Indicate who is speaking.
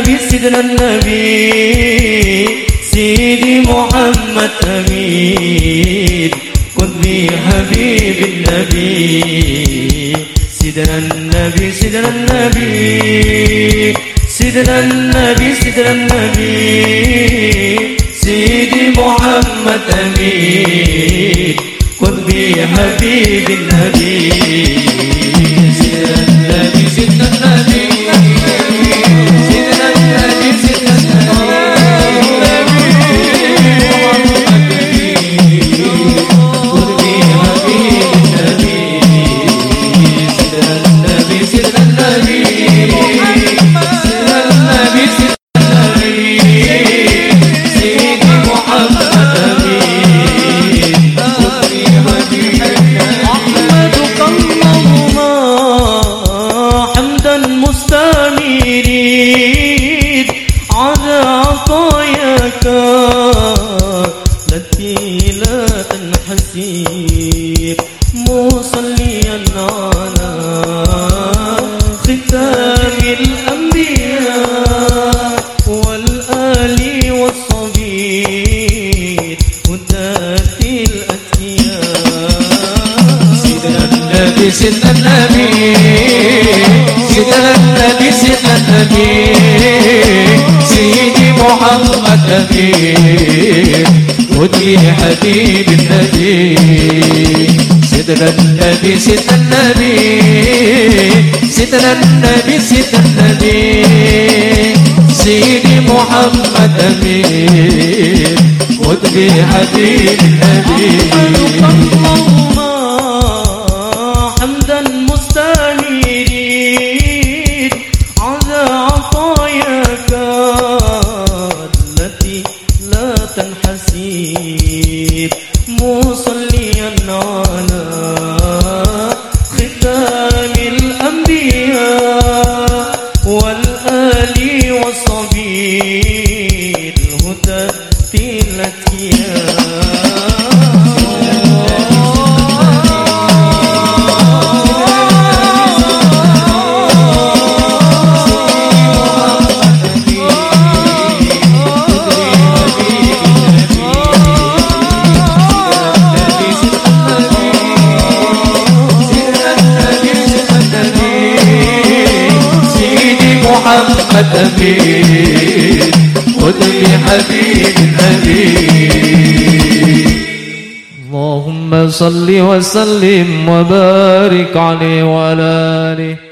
Speaker 1: النبي سيدنا النبي سيدي محمد أمين. قدني حبيب النبي سيدنا النبي سيدنا النبي. سيدنا النبي سيدنا النبي. سيدي محمد أمين. قدني حبيب النبي. تنحسب مصليا على ختام الأنبياء والآل والصبير وتأتي الأتقياء.
Speaker 2: سيدنا النبي سيدنا النبي سيدنا النبي سيدنا النبي سيدي محمد أمين ودي حبيب النبي. سيدنا النبي سيدنا النبي. سيدنا النبي سيدنا النبي. سيدي محمد أمين. ودي حبيب النبي.
Speaker 1: مصليا على ختام الأنبياء والآل والصبي الهدى
Speaker 2: سيدي محمد أمين خذ لي حبيب النبي
Speaker 3: اللهم صل وسلم وبارك عليه وعلى آله.